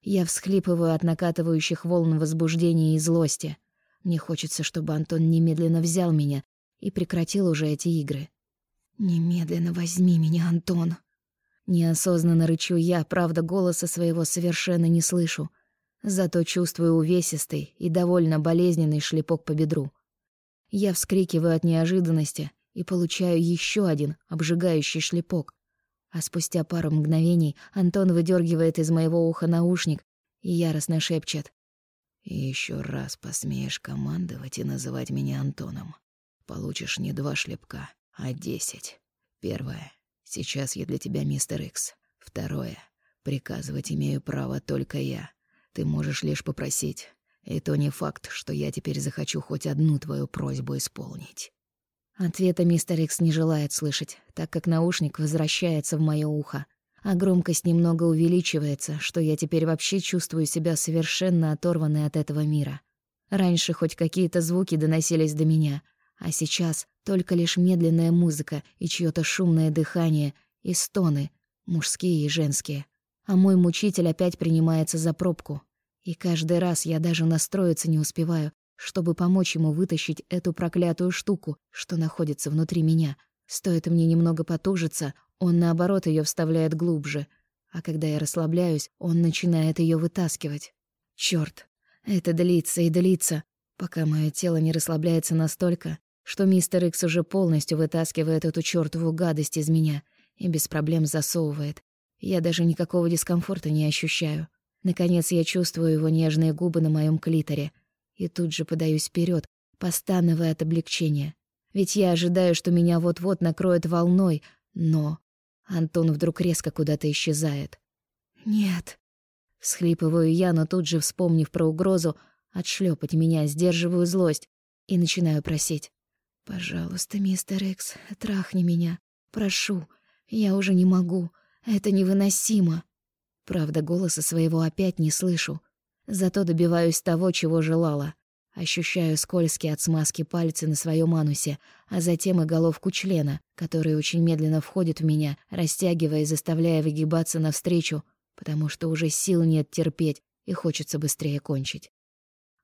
Я всхлипываю от накатывающих волн возбуждения и злости. Мне хочется, чтобы Антон немедленно взял меня и прекратил уже эти игры. «Немедленно возьми меня, Антон!» Неосознанно рычу я, правда, голоса своего совершенно не слышу. Зато чувствую увесистый и довольно болезненный шлепок по бедру. Я вскрикиваю от неожиданности и получаю еще один обжигающий шлепок, а спустя пару мгновений Антон выдергивает из моего уха наушник и яростно шепчет. «Еще раз посмеешь командовать и называть меня Антоном. Получишь не два шлепка, а десять. Первое. Сейчас я для тебя мистер Икс. Второе. Приказывать имею право только я. Ты можешь лишь попросить. И то не факт, что я теперь захочу хоть одну твою просьбу исполнить. Ответа мистер Икс не желает слышать, так как наушник возвращается в моё ухо, а громкость немного увеличивается, что я теперь вообще чувствую себя совершенно оторванной от этого мира. Раньше хоть какие-то звуки доносились до меня, а сейчас только лишь медленная музыка и чьё-то шумное дыхание и стоны, мужские и женские. А мой мучитель опять принимается за пробку. И каждый раз я даже настроиться не успеваю, чтобы помочь ему вытащить эту проклятую штуку, что находится внутри меня. Стоит мне немного потужиться, он, наоборот, ее вставляет глубже, а когда я расслабляюсь, он начинает ее вытаскивать. Черт, это длится и длится, пока мое тело не расслабляется настолько, что мистер Икс уже полностью вытаскивает эту чёртову гадость из меня и без проблем засовывает. Я даже никакого дискомфорта не ощущаю. Наконец я чувствую его нежные губы на моем клиторе — и тут же подаюсь вперед, постановая от облегчения. Ведь я ожидаю, что меня вот-вот накроет волной, но... Антон вдруг резко куда-то исчезает. «Нет». Всхлипываю я, но тут же, вспомнив про угрозу, отшлепать меня, сдерживаю злость и начинаю просить. «Пожалуйста, мистер Икс, трахни меня. Прошу. Я уже не могу. Это невыносимо». Правда, голоса своего опять не слышу. Зато добиваюсь того, чего желала. Ощущаю скользкие от смазки пальцы на своем анусе, а затем и головку члена, который очень медленно входит в меня, растягивая и заставляя выгибаться навстречу, потому что уже сил нет терпеть и хочется быстрее кончить.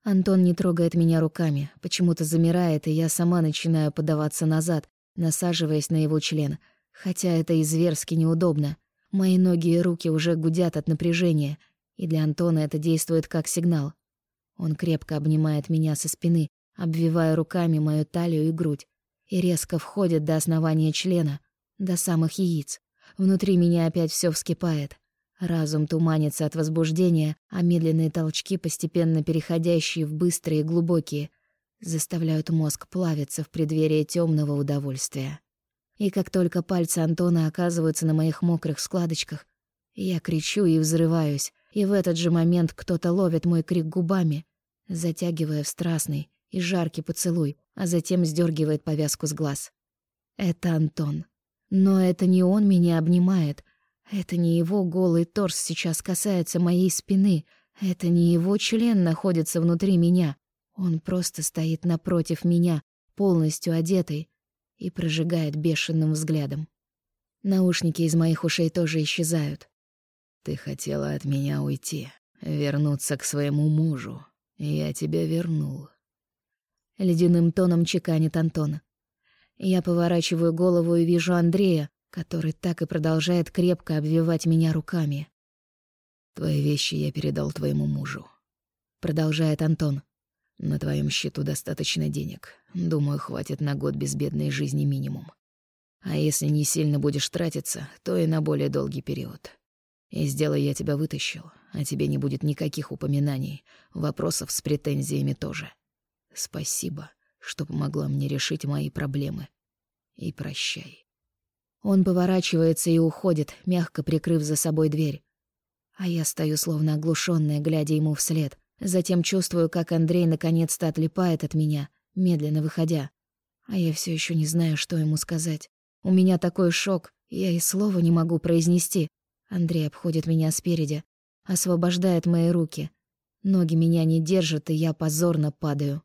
Антон не трогает меня руками, почему-то замирает, и я сама начинаю подаваться назад, насаживаясь на его член, хотя это и зверски неудобно. Мои ноги и руки уже гудят от напряжения — и для Антона это действует как сигнал. Он крепко обнимает меня со спины, обвивая руками мою талию и грудь, и резко входит до основания члена, до самых яиц. Внутри меня опять все вскипает. Разум туманится от возбуждения, а медленные толчки, постепенно переходящие в быстрые и глубокие, заставляют мозг плавиться в преддверии темного удовольствия. И как только пальцы Антона оказываются на моих мокрых складочках, я кричу и взрываюсь, и в этот же момент кто-то ловит мой крик губами, затягивая в страстный и жаркий поцелуй, а затем сдергивает повязку с глаз. Это Антон. Но это не он меня обнимает. Это не его голый торс сейчас касается моей спины. Это не его член находится внутри меня. Он просто стоит напротив меня, полностью одетый, и прожигает бешеным взглядом. Наушники из моих ушей тоже исчезают. Ты хотела от меня уйти, вернуться к своему мужу. Я тебя вернул. Ледяным тоном чеканит Антон. Я поворачиваю голову и вижу Андрея, который так и продолжает крепко обвивать меня руками. «Твои вещи я передал твоему мужу», — продолжает Антон. «На твоем счету достаточно денег. Думаю, хватит на год безбедной жизни минимум. А если не сильно будешь тратиться, то и на более долгий период. Из дела я тебя вытащил, а тебе не будет никаких упоминаний, вопросов с претензиями тоже. Спасибо, что помогла мне решить мои проблемы. И прощай. Он поворачивается и уходит, мягко прикрыв за собой дверь. А я стою словно оглушённая, глядя ему вслед. Затем чувствую, как Андрей наконец-то отлипает от меня, медленно выходя. А я все еще не знаю, что ему сказать. У меня такой шок, я и слова не могу произнести. Андрей обходит меня спереди, освобождает мои руки. Ноги меня не держат, и я позорно падаю.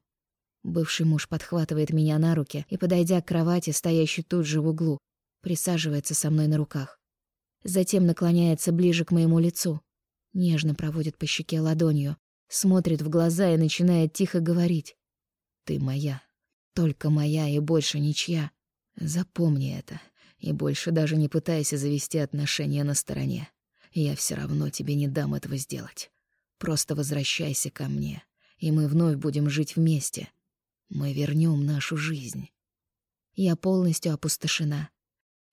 Бывший муж подхватывает меня на руки и, подойдя к кровати, стоящей тут же в углу, присаживается со мной на руках. Затем наклоняется ближе к моему лицу, нежно проводит по щеке ладонью, смотрит в глаза и начинает тихо говорить. «Ты моя, только моя и больше ничья. Запомни это, и больше даже не пытайся завести отношения на стороне. Я все равно тебе не дам этого сделать. Просто возвращайся ко мне, и мы вновь будем жить вместе. Мы вернем нашу жизнь». Я полностью опустошена.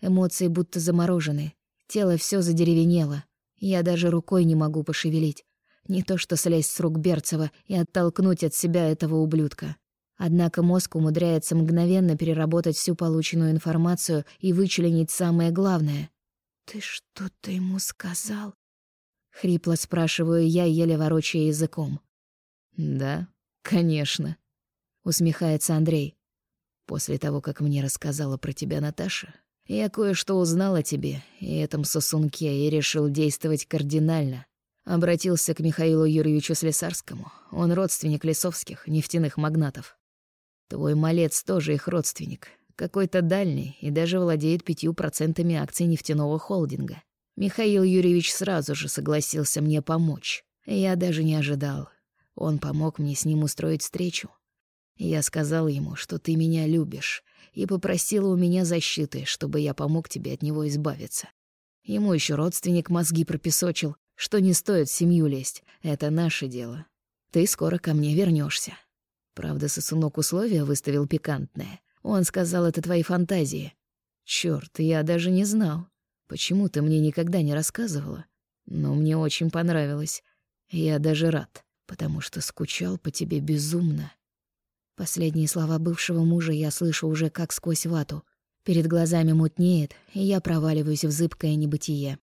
Эмоции будто заморожены, тело все задеревенело. Я даже рукой не могу пошевелить. Не то что слезть с рук Берцева и оттолкнуть от себя этого ублюдка. Однако мозг умудряется мгновенно переработать всю полученную информацию и вычленить самое главное. «Ты что-то ему сказал?» Хрипло спрашиваю я, еле ворочая языком. «Да, конечно», — усмехается Андрей. «После того, как мне рассказала про тебя Наташа, я кое-что узнал о тебе и этом сосунке и решил действовать кардинально. Обратился к Михаилу Юрьевичу Слесарскому. Он родственник Лесовских, нефтяных магнатов. Твой малец тоже их родственник. Какой-то дальний и даже владеет пятью процентами акций нефтяного холдинга. Михаил Юрьевич сразу же согласился мне помочь. Я даже не ожидал. Он помог мне с ним устроить встречу. Я сказал ему, что ты меня любишь, и попросила у меня защиты, чтобы я помог тебе от него избавиться. Ему еще родственник мозги пропесочил, что не стоит семью лезть, это наше дело. Ты скоро ко мне вернешься. Правда, сосунок условия выставил пикантное. Он сказал, это твои фантазии. Чёрт, я даже не знал. Почему ты мне никогда не рассказывала? Но мне очень понравилось. Я даже рад, потому что скучал по тебе безумно. Последние слова бывшего мужа я слышу уже как сквозь вату. Перед глазами мутнеет, и я проваливаюсь в зыбкое небытие.